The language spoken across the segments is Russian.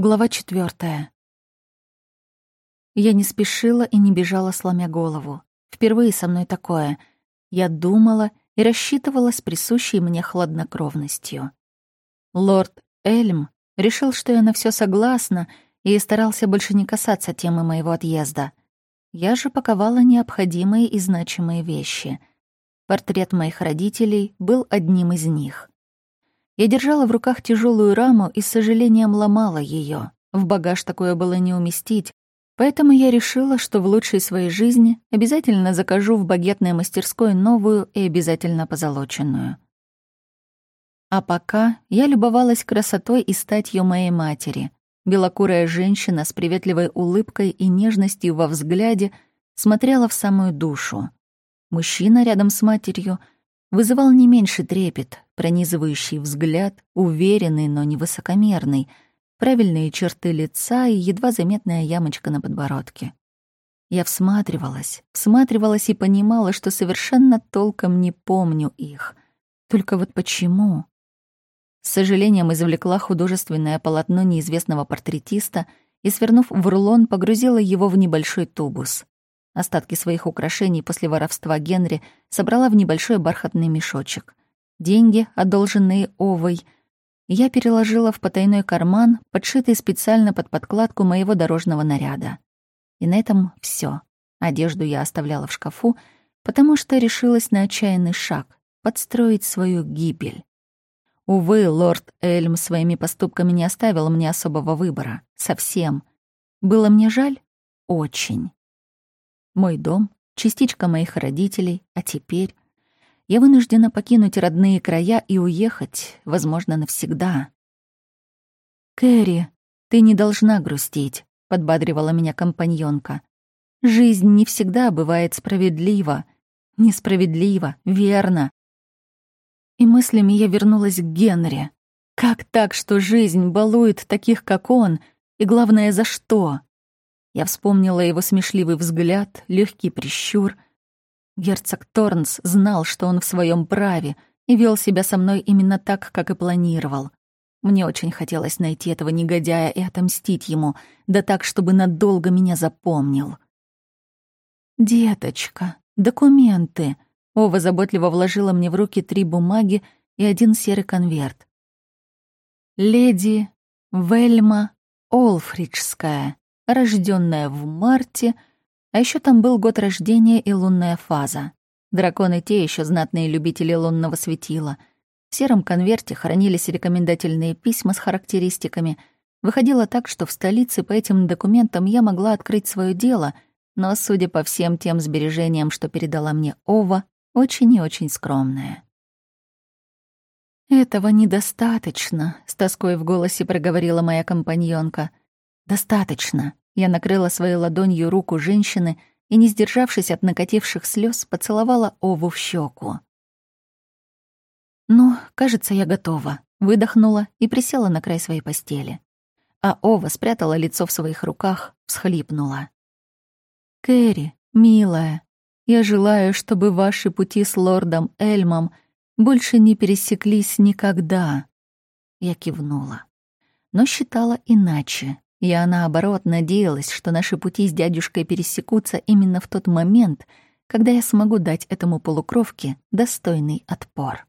Глава четвертая. Я не спешила и не бежала, сломя голову. Впервые со мной такое. Я думала и рассчитывала с присущей мне хладнокровностью. Лорд Эльм решил, что я на все согласна, и старался больше не касаться темы моего отъезда. Я же паковала необходимые и значимые вещи. Портрет моих родителей был одним из них. Я держала в руках тяжелую раму и с сожалением ломала ее. В багаж такое было не уместить, поэтому я решила, что в лучшей своей жизни обязательно закажу в багетной мастерской новую и обязательно позолоченную. А пока я любовалась красотой и статью моей матери. Белокурая женщина с приветливой улыбкой и нежностью во взгляде смотрела в самую душу. Мужчина рядом с матерью — вызывал не меньше трепет, пронизывающий взгляд, уверенный, но не высокомерный, правильные черты лица и едва заметная ямочка на подбородке. Я всматривалась, всматривалась и понимала, что совершенно толком не помню их. Только вот почему? С сожалением извлекла художественное полотно неизвестного портретиста и, свернув в рулон, погрузила его в небольшой тубус. Остатки своих украшений после воровства Генри собрала в небольшой бархатный мешочек. Деньги, одолженные Овой, я переложила в потайной карман, подшитый специально под подкладку моего дорожного наряда. И на этом все. Одежду я оставляла в шкафу, потому что решилась на отчаянный шаг — подстроить свою гибель. Увы, лорд Эльм своими поступками не оставил мне особого выбора. Совсем. Было мне жаль? Очень. Мой дом, частичка моих родителей, а теперь я вынуждена покинуть родные края и уехать, возможно, навсегда. «Кэрри, ты не должна грустить», — подбадривала меня компаньонка. «Жизнь не всегда бывает справедлива. Несправедливо, верно». И мыслями я вернулась к Генри. Как так, что жизнь балует таких, как он, и главное, за что? Я вспомнила его смешливый взгляд, легкий прищур. Герцог Торнс знал, что он в своем праве, и вел себя со мной именно так, как и планировал. Мне очень хотелось найти этого негодяя и отомстить ему, да так, чтобы надолго меня запомнил. «Деточка, документы!» Ова заботливо вложила мне в руки три бумаги и один серый конверт. «Леди Вельма Олфриджская», рожденная в марте, а еще там был год рождения и лунная фаза. Драконы те еще знатные любители лунного светила. В сером конверте хранились рекомендательные письма с характеристиками. Выходило так, что в столице по этим документам я могла открыть свое дело, но, судя по всем тем сбережениям, что передала мне Ова, очень и очень скромная. «Этого недостаточно», — с тоской в голосе проговорила моя компаньонка. «Достаточно». Я накрыла своей ладонью руку женщины и, не сдержавшись от накативших слез, поцеловала Ову в щеку. «Ну, кажется, я готова», — выдохнула и присела на край своей постели. А Ова спрятала лицо в своих руках, всхлипнула. «Кэрри, милая, я желаю, чтобы ваши пути с лордом Эльмом больше не пересеклись никогда». Я кивнула, но считала иначе. Я, наоборот, надеялась, что наши пути с дядюшкой пересекутся именно в тот момент, когда я смогу дать этому полукровке достойный отпор.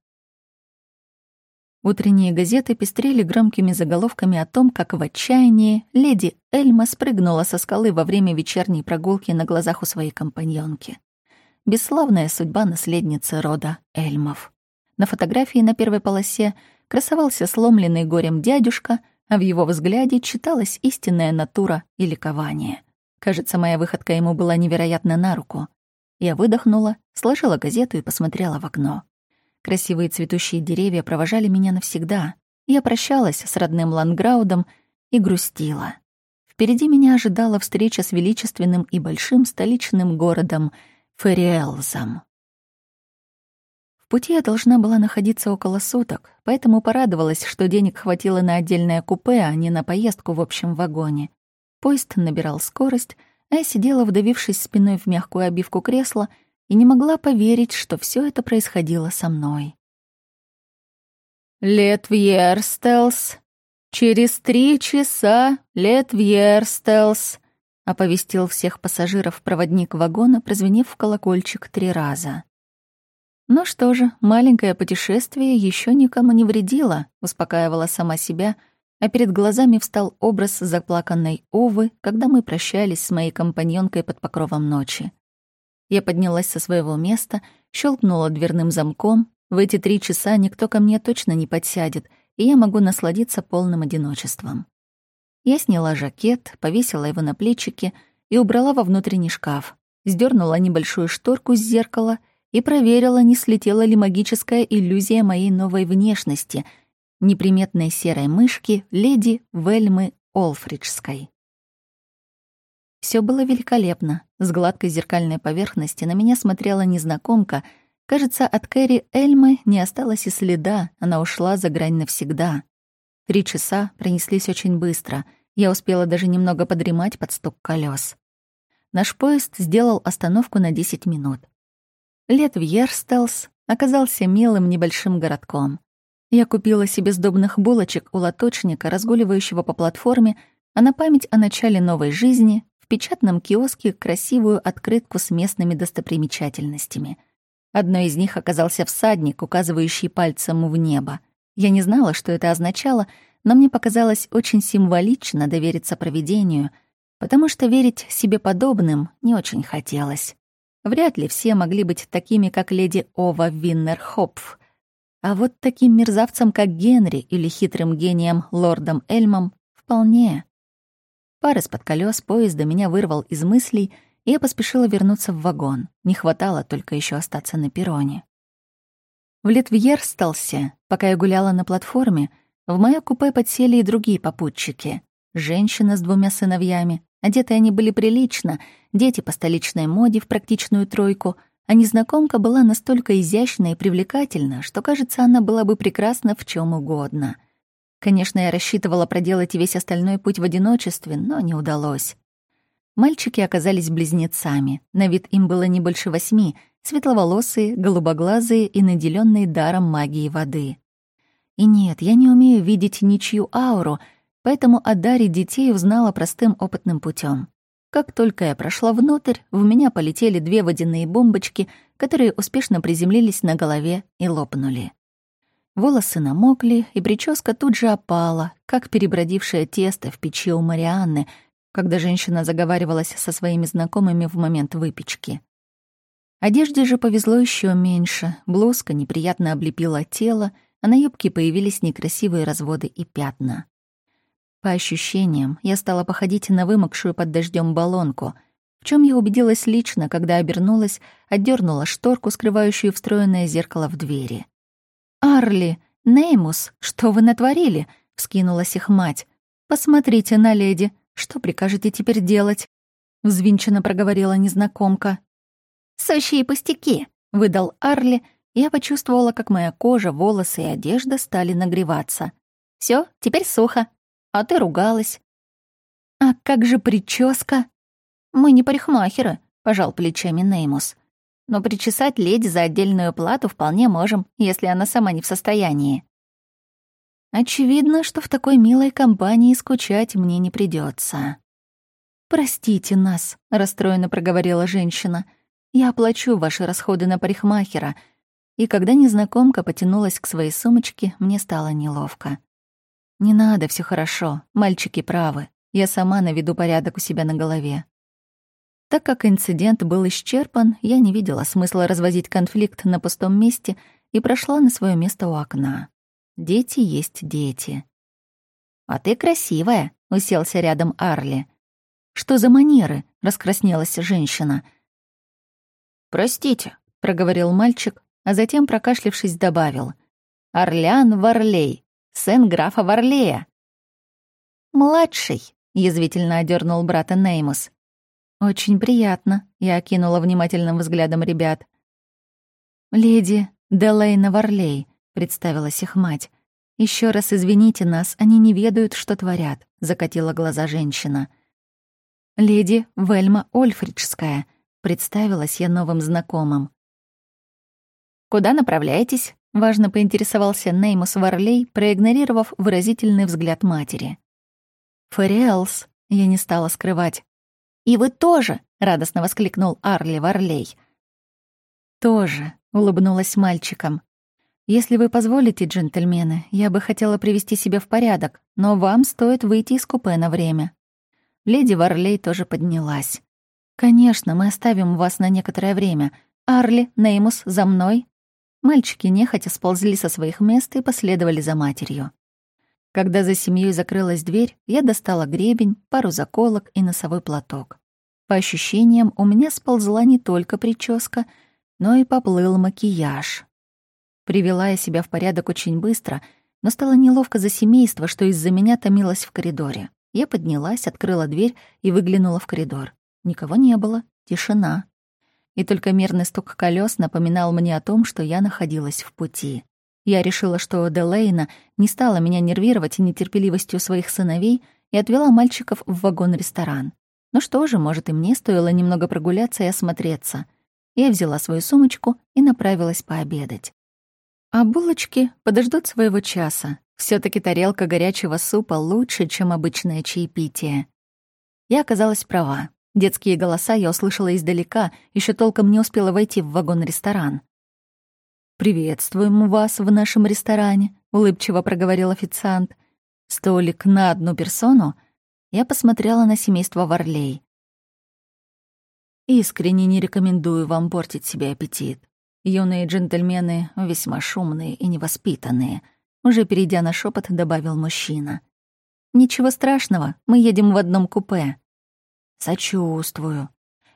Утренние газеты пестрели громкими заголовками о том, как в отчаянии леди Эльма спрыгнула со скалы во время вечерней прогулки на глазах у своей компаньонки. Бесславная судьба наследницы рода Эльмов. На фотографии на первой полосе красовался сломленный горем дядюшка, а в его взгляде читалась истинная натура и ликование. Кажется, моя выходка ему была невероятно на руку. Я выдохнула, сложила газету и посмотрела в окно. Красивые цветущие деревья провожали меня навсегда. Я прощалась с родным Ланграудом и грустила. Впереди меня ожидала встреча с величественным и большим столичным городом Фериэлзом пути я должна была находиться около суток, поэтому порадовалась, что денег хватило на отдельное купе, а не на поездку в общем вагоне. Поезд набирал скорость, а я сидела, вдавившись спиной в мягкую обивку кресла, и не могла поверить, что все это происходило со мной. «Лет Вьерстелс!» «Через три часа лет Вьерстелс», — оповестил всех пассажиров проводник вагона, прозвенев в колокольчик три раза. «Ну что же, маленькое путешествие еще никому не вредило», — успокаивала сама себя, а перед глазами встал образ заплаканной Овы, когда мы прощались с моей компаньонкой под покровом ночи. Я поднялась со своего места, щелкнула дверным замком. В эти три часа никто ко мне точно не подсядет, и я могу насладиться полным одиночеством. Я сняла жакет, повесила его на плечики и убрала во внутренний шкаф, сдернула небольшую шторку с зеркала и проверила, не слетела ли магическая иллюзия моей новой внешности, неприметной серой мышки леди Вельмы Олфриджской. Все было великолепно. С гладкой зеркальной поверхности на меня смотрела незнакомка. Кажется, от Кэрри Эльмы не осталось и следа, она ушла за грань навсегда. Три часа пронеслись очень быстро. Я успела даже немного подремать под стук колес. Наш поезд сделал остановку на 10 минут. Лет в Ерстелс оказался милым небольшим городком. Я купила себе сдобных булочек у лоточника, разгуливающего по платформе, а на память о начале новой жизни в печатном киоске красивую открытку с местными достопримечательностями. Одной из них оказался всадник, указывающий пальцем в небо. Я не знала, что это означало, но мне показалось очень символично довериться провидению, потому что верить себе подобным не очень хотелось. Вряд ли все могли быть такими, как леди Ова Виннер-Хопф. А вот таким мерзавцем, как Генри или хитрым гением лордом Эльмом, вполне. Пар из-под колес поезда меня вырвал из мыслей, и я поспешила вернуться в вагон. Не хватало только еще остаться на перроне. В Литвьерсталсе, пока я гуляла на платформе, в моё купе подсели и другие попутчики. Женщина с двумя сыновьями, Одеты они были прилично, дети по столичной моде в практичную тройку, а незнакомка была настолько изящна и привлекательна, что, кажется, она была бы прекрасна в чем угодно. Конечно, я рассчитывала проделать весь остальной путь в одиночестве, но не удалось. Мальчики оказались близнецами. На вид им было не больше восьми, светловолосые, голубоглазые и наделенные даром магии воды. И нет, я не умею видеть ничью ауру — поэтому о даре детей узнала простым опытным путем. Как только я прошла внутрь, в меня полетели две водяные бомбочки, которые успешно приземлились на голове и лопнули. Волосы намокли, и прическа тут же опала, как перебродившее тесто в печи у Марианны, когда женщина заговаривалась со своими знакомыми в момент выпечки. Одежде же повезло еще меньше. Блузка неприятно облепила тело, а на юбке появились некрасивые разводы и пятна. По ощущениям, я стала походить на вымокшую под дождем баллонку, в чем я убедилась лично, когда обернулась, отдернула шторку, скрывающую встроенное зеркало в двери. «Арли! Неймус! Что вы натворили?» — вскинулась их мать. «Посмотрите на леди. Что прикажете теперь делать?» — взвинченно проговорила незнакомка. «Сущие пустяки!» — выдал Арли, я почувствовала, как моя кожа, волосы и одежда стали нагреваться. Все, теперь сухо а ты ругалась». «А как же прическа?» «Мы не парикмахеры», — пожал плечами Неймус. «Но причесать леди за отдельную плату вполне можем, если она сама не в состоянии». Очевидно, что в такой милой компании скучать мне не придется. «Простите нас», — расстроенно проговорила женщина. «Я оплачу ваши расходы на парикмахера». И когда незнакомка потянулась к своей сумочке, мне стало неловко. «Не надо, все хорошо. Мальчики правы. Я сама наведу порядок у себя на голове». Так как инцидент был исчерпан, я не видела смысла развозить конфликт на пустом месте и прошла на свое место у окна. Дети есть дети. «А ты красивая», — уселся рядом Арли. «Что за манеры?» — раскраснелась женщина. «Простите», — проговорил мальчик, а затем, прокашлившись, добавил. «Орлян Варлей, сын графа Варлея». «Младший», — язвительно одернул брата Неймус. «Очень приятно», — я окинула внимательным взглядом ребят. «Леди Делейна Варлей», — представилась их мать. Еще раз извините нас, они не ведают, что творят», — закатила глаза женщина. «Леди Вельма Ольфриджская», — представилась я новым знакомым. «Куда направляетесь?» Важно поинтересовался Неймус Варлей, проигнорировав выразительный взгляд матери. «Фэриэлс», — я не стала скрывать. «И вы тоже!» — радостно воскликнул Арли Варлей. «Тоже», — улыбнулась мальчиком. «Если вы позволите, джентльмены, я бы хотела привести себя в порядок, но вам стоит выйти из купе на время». Леди Варлей тоже поднялась. «Конечно, мы оставим вас на некоторое время. Арли, Неймус, за мной!» Мальчики нехотя сползли со своих мест и последовали за матерью. Когда за семьей закрылась дверь, я достала гребень, пару заколок и носовой платок. По ощущениям, у меня сползла не только прическа, но и поплыл макияж. Привела я себя в порядок очень быстро, но стало неловко за семейство, что из-за меня томилось в коридоре. Я поднялась, открыла дверь и выглянула в коридор. Никого не было, тишина и только мерный стук колес напоминал мне о том, что я находилась в пути. Я решила, что Делейна не стала меня нервировать нетерпеливостью своих сыновей и отвела мальчиков в вагон-ресторан. Ну что же, может, и мне стоило немного прогуляться и осмотреться. Я взяла свою сумочку и направилась пообедать. А булочки подождут своего часа. все таки тарелка горячего супа лучше, чем обычное чаепитие. Я оказалась права. Детские голоса я услышала издалека, еще толком не успела войти в вагон-ресторан. «Приветствуем вас в нашем ресторане», — улыбчиво проговорил официант. «Столик на одну персону?» Я посмотрела на семейство Варлей. «Искренне не рекомендую вам портить себе аппетит. Юные джентльмены весьма шумные и невоспитанные», — уже перейдя на шепот, добавил мужчина. «Ничего страшного, мы едем в одном купе». «Сочувствую.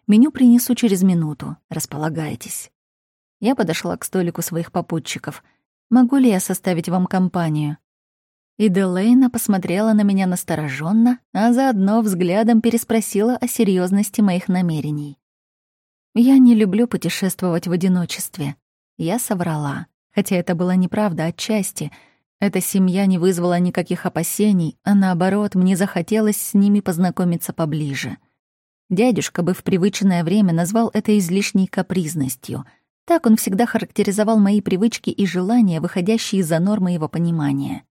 Меню принесу через минуту. Располагайтесь». Я подошла к столику своих попутчиков. «Могу ли я составить вам компанию?» И Делейна посмотрела на меня настороженно, а заодно взглядом переспросила о серьезности моих намерений. «Я не люблю путешествовать в одиночестве». Я соврала, хотя это была неправда отчасти. Эта семья не вызвала никаких опасений, а наоборот, мне захотелось с ними познакомиться поближе. Дядюшка бы в привычное время назвал это излишней капризностью. Так он всегда характеризовал мои привычки и желания, выходящие за нормы его понимания.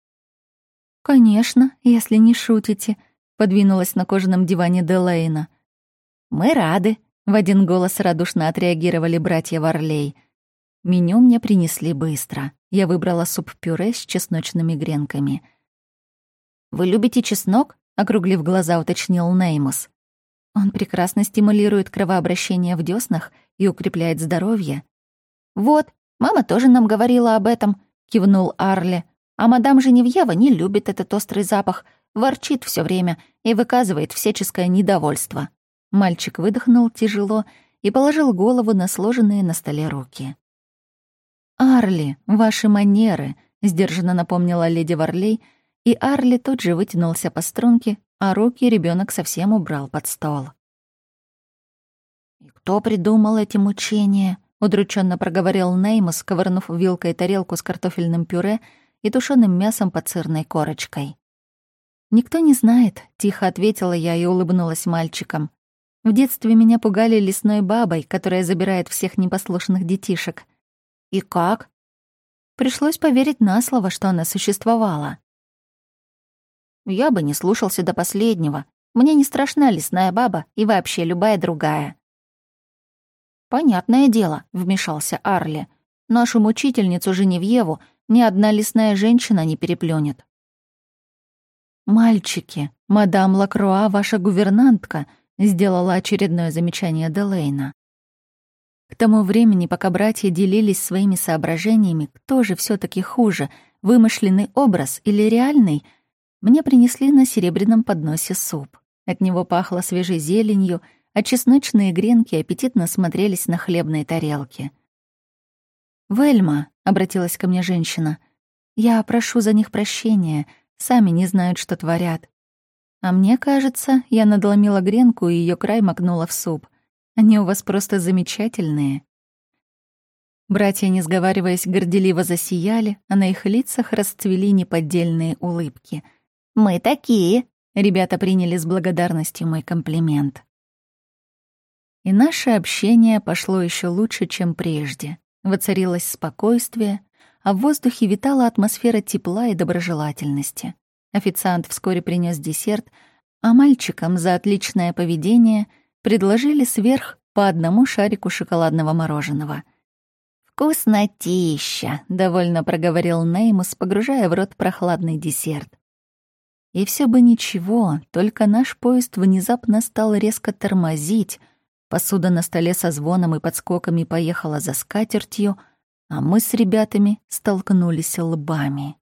«Конечно, если не шутите», — подвинулась на кожаном диване Делейна. «Мы рады», — в один голос радушно отреагировали братья Варлей. Меню мне принесли быстро. Я выбрала суп-пюре с чесночными гренками. «Вы любите чеснок?» — округлив глаза, уточнил Неймус. Он прекрасно стимулирует кровообращение в дёснах и укрепляет здоровье. «Вот, мама тоже нам говорила об этом», — кивнул Арли. «А мадам Женевьева не любит этот острый запах, ворчит все время и выказывает всяческое недовольство». Мальчик выдохнул тяжело и положил голову на сложенные на столе руки. «Арли, ваши манеры», — сдержанно напомнила леди Варлей, и Арли тут же вытянулся по струнке, а руки ребенок совсем убрал под стол. «И кто придумал эти мучения?» — удрученно проговорил Неймус, ковырнув вилкой тарелку с картофельным пюре и тушеным мясом под сырной корочкой. «Никто не знает», — тихо ответила я и улыбнулась мальчикам. «В детстве меня пугали лесной бабой, которая забирает всех непослушных детишек». «И как?» Пришлось поверить на слово, что она существовала. Я бы не слушался до последнего. Мне не страшна лесная баба и вообще любая другая. «Понятное дело», — вмешался Арли. «Нашу мучительницу Женевьеву ни одна лесная женщина не переплюнет». «Мальчики, мадам Лакруа, ваша гувернантка», — сделала очередное замечание Делейна. К тому времени, пока братья делились своими соображениями, кто же все таки хуже, вымышленный образ или реальный — мне принесли на серебряном подносе суп. От него пахло свежей зеленью, а чесночные гренки аппетитно смотрелись на хлебной тарелке. «Вельма», — обратилась ко мне женщина, — «я прошу за них прощения, сами не знают, что творят. А мне кажется, я надломила гренку и ее край макнула в суп. Они у вас просто замечательные». Братья, не сговариваясь, горделиво засияли, а на их лицах расцвели неподдельные улыбки — «Мы такие!» — ребята приняли с благодарностью мой комплимент. И наше общение пошло еще лучше, чем прежде. Воцарилось спокойствие, а в воздухе витала атмосфера тепла и доброжелательности. Официант вскоре принес десерт, а мальчикам за отличное поведение предложили сверх по одному шарику шоколадного мороженого. «Вкуснотища!» — довольно проговорил Неймус, погружая в рот прохладный десерт. И все бы ничего, только наш поезд внезапно стал резко тормозить, посуда на столе со звоном и подскоками поехала за скатертью, а мы с ребятами столкнулись лбами.